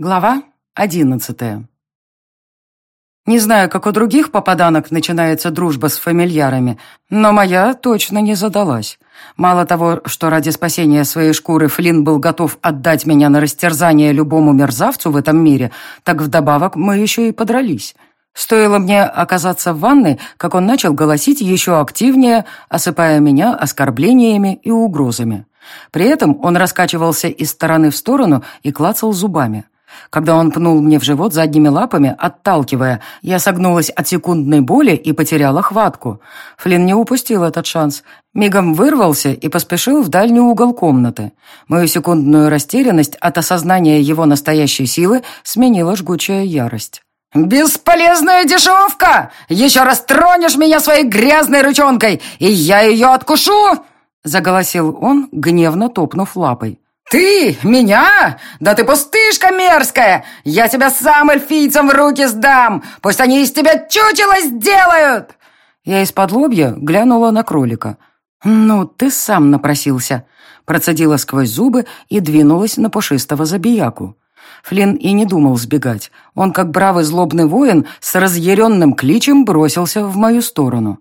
Глава одиннадцатая. Не знаю, как у других попаданок начинается дружба с фамильярами, но моя точно не задалась. Мало того, что ради спасения своей шкуры Флинн был готов отдать меня на растерзание любому мерзавцу в этом мире, так вдобавок мы еще и подрались. Стоило мне оказаться в ванной, как он начал голосить еще активнее, осыпая меня оскорблениями и угрозами. При этом он раскачивался из стороны в сторону и клацал зубами. Когда он пнул мне в живот задними лапами, отталкивая, я согнулась от секундной боли и потеряла хватку. Флинн не упустил этот шанс. Мигом вырвался и поспешил в дальний угол комнаты. Мою секундную растерянность от осознания его настоящей силы сменила жгучая ярость. «Бесполезная дешевка! Еще раз тронешь меня своей грязной ручонкой, и я ее откушу!» Заголосил он, гневно топнув лапой. «Ты? Меня? Да ты пустышка мерзкая! Я тебя сам эльфийцам в руки сдам! Пусть они из тебя чучело сделают!» Я из-под лобья глянула на кролика. «Ну, ты сам напросился», процедила сквозь зубы и двинулась на пушистого забияку. Флинн и не думал сбегать. Он, как бравый злобный воин, с разъяренным кличем бросился в мою сторону.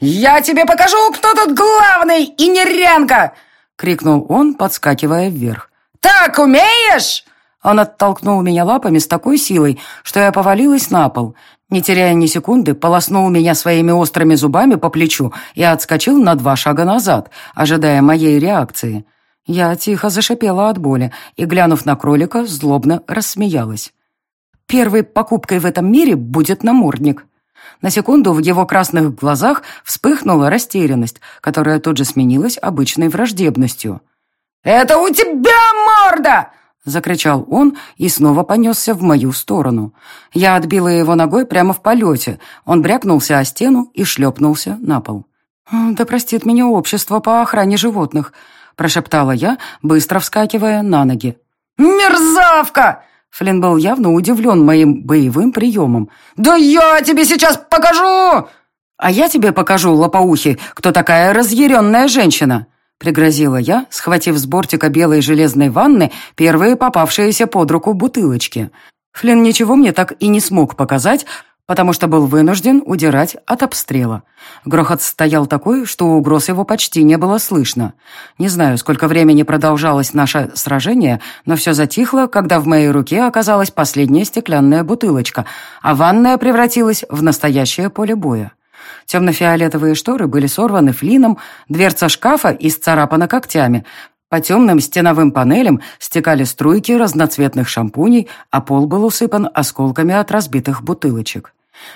«Я тебе покажу, кто тут главный и нерянка!» — крикнул он, подскакивая вверх. «Так умеешь?» Он оттолкнул меня лапами с такой силой, что я повалилась на пол. Не теряя ни секунды, полоснул меня своими острыми зубами по плечу и отскочил на два шага назад, ожидая моей реакции. Я тихо зашипела от боли и, глянув на кролика, злобно рассмеялась. «Первой покупкой в этом мире будет намордник», на секунду в его красных глазах вспыхнула растерянность, которая тут же сменилась обычной враждебностью. «Это у тебя морда!» — закричал он и снова понесся в мою сторону. Я отбила его ногой прямо в полете. Он брякнулся о стену и шлепнулся на пол. «Да простит меня общество по охране животных», — прошептала я, быстро вскакивая на ноги. «Мерзавка!» Флинн был явно удивлен моим боевым приемом. «Да я тебе сейчас покажу!» «А я тебе покажу, лопоухи, кто такая разъяренная женщина!» Пригрозила я, схватив с бортика белой железной ванны первые попавшиеся под руку бутылочки. Флинн ничего мне так и не смог показать, потому что был вынужден удирать от обстрела. Грохот стоял такой, что угроз его почти не было слышно. Не знаю, сколько времени продолжалось наше сражение, но все затихло, когда в моей руке оказалась последняя стеклянная бутылочка, а ванная превратилась в настоящее поле боя. Темно-фиолетовые шторы были сорваны флином, дверца шкафа исцарапана когтями, по темным стеновым панелям стекали струйки разноцветных шампуней, а пол был усыпан осколками от разбитых бутылочек.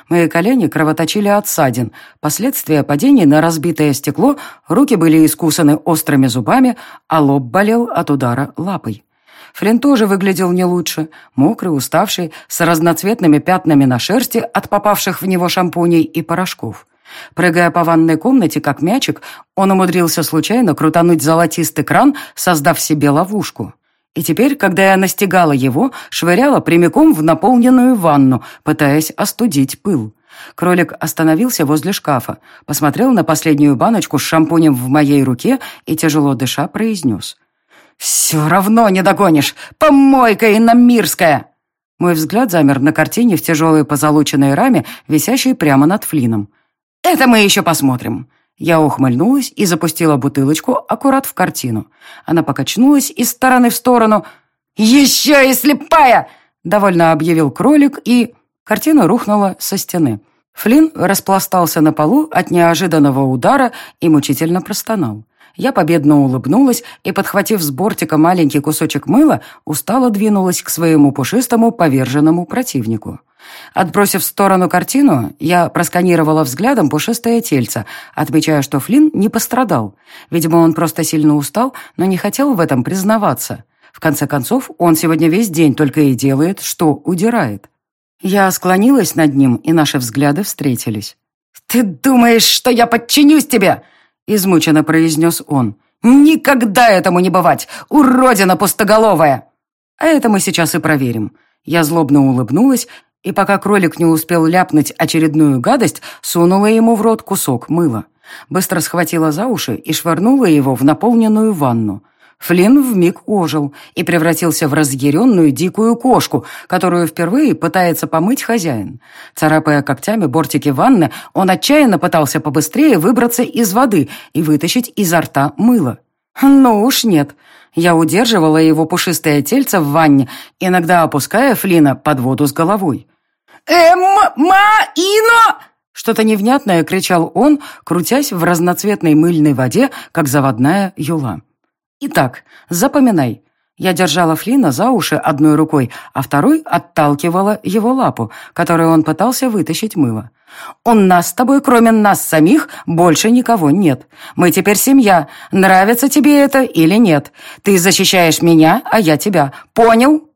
Мои колени кровоточили от ссадин. Последствия падений на разбитое стекло, руки были искусаны острыми зубами, а лоб болел от удара лапой. Флинн тоже выглядел не лучше. Мокрый, уставший, с разноцветными пятнами на шерсти от попавших в него шампуней и порошков. Прыгая по ванной комнате, как мячик, он умудрился случайно крутануть золотистый кран, создав себе ловушку. И теперь, когда я настигала его, швыряла прямиком в наполненную ванну, пытаясь остудить пыл. Кролик остановился возле шкафа, посмотрел на последнюю баночку с шампунем в моей руке и, тяжело дыша, произнес. «Все равно не догонишь! Помойка иномирская!» Мой взгляд замер на картине в тяжелой позолоченной раме, висящей прямо над Флином. «Это мы еще посмотрим». Я ухмыльнулась и запустила бутылочку аккурат в картину. Она покачнулась из стороны в сторону. «Еще и слепая!» — довольно объявил кролик, и... Картина рухнула со стены. Флинн распластался на полу от неожиданного удара и мучительно простонал. Я победно улыбнулась и, подхватив с бортика маленький кусочек мыла, устало двинулась к своему пушистому поверженному противнику. Отбросив в сторону картину, я просканировала взглядом пушистое тельце, отмечая, что Флинн не пострадал. Видимо, он просто сильно устал, но не хотел в этом признаваться. В конце концов, он сегодня весь день только и делает, что удирает. Я склонилась над ним, и наши взгляды встретились. «Ты думаешь, что я подчинюсь тебе?» — измученно произнес он. «Никогда этому не бывать! Уродина пустоголовая!» «А это мы сейчас и проверим». Я злобно улыбнулась, и пока кролик не успел ляпнуть очередную гадость, сунула ему в рот кусок мыла. Быстро схватила за уши и швырнула его в наполненную ванну. Флинн вмиг ожил и превратился в разъяренную дикую кошку, которую впервые пытается помыть хозяин. Царапая когтями бортики ванны, он отчаянно пытался побыстрее выбраться из воды и вытащить изо рта мыло. Ну уж нет. Я удерживала его пушистое тельце в ванне, иногда опуская Флина под воду с головой. «Эм, ма, ино!» Что-то невнятное кричал он, крутясь в разноцветной мыльной воде, как заводная юла. Итак, запоминай. Я держала Флина за уши одной рукой, а второй отталкивала его лапу, которой он пытался вытащить мыло. «У нас с тобой, кроме нас самих, больше никого нет. Мы теперь семья. Нравится тебе это или нет? Ты защищаешь меня, а я тебя. Понял?»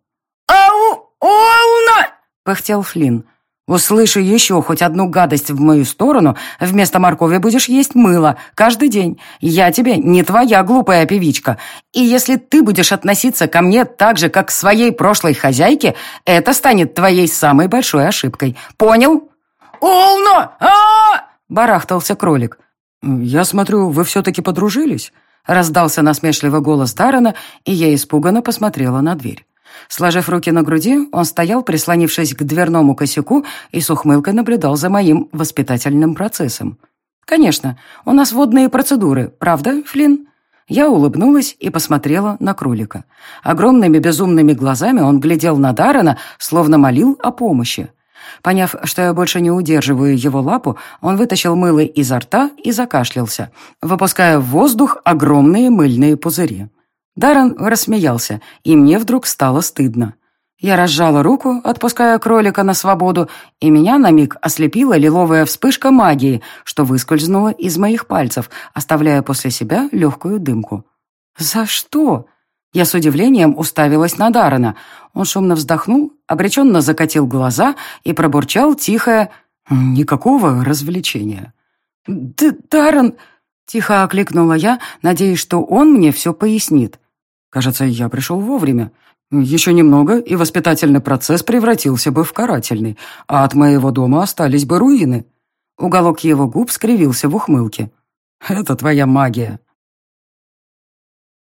«Ау! Оуна!» — пыхтел Флинн. Услышу еще хоть одну гадость в мою сторону, вместо моркови будешь есть мыло каждый день. Я тебе не твоя глупая певичка. И если ты будешь относиться ко мне так же, как к своей прошлой хозяйке, это станет твоей самой большой ошибкой. Понял? «Олно! а, -а, барахтался кролик. «Я смотрю, вы все-таки подружились?» Раздался насмешливый голос Даррена, и я испуганно посмотрела на дверь. Сложив руки на груди, он стоял, прислонившись к дверному косяку, и с ухмылкой наблюдал за моим воспитательным процессом. «Конечно, у нас водные процедуры, правда, Флинн?» Я улыбнулась и посмотрела на кролика. Огромными безумными глазами он глядел на Даррена, словно молил о помощи. Поняв, что я больше не удерживаю его лапу, он вытащил мыло изо рта и закашлялся, выпуская в воздух огромные мыльные пузыри. Даррен рассмеялся, и мне вдруг стало стыдно. Я разжала руку, отпуская кролика на свободу, и меня на миг ослепила лиловая вспышка магии, что выскользнула из моих пальцев, оставляя после себя легкую дымку. «За что?» Я с удивлением уставилась на Даррена. Он шумно вздохнул, обреченно закатил глаза и пробурчал тихое «Никакого развлечения». «Д Даррен...» — тихо окликнула я, надеясь, что он мне все пояснит. Кажется, я пришел вовремя. Еще немного, и воспитательный процесс превратился бы в карательный, а от моего дома остались бы руины. Уголок его губ скривился в ухмылке. «Это твоя магия»,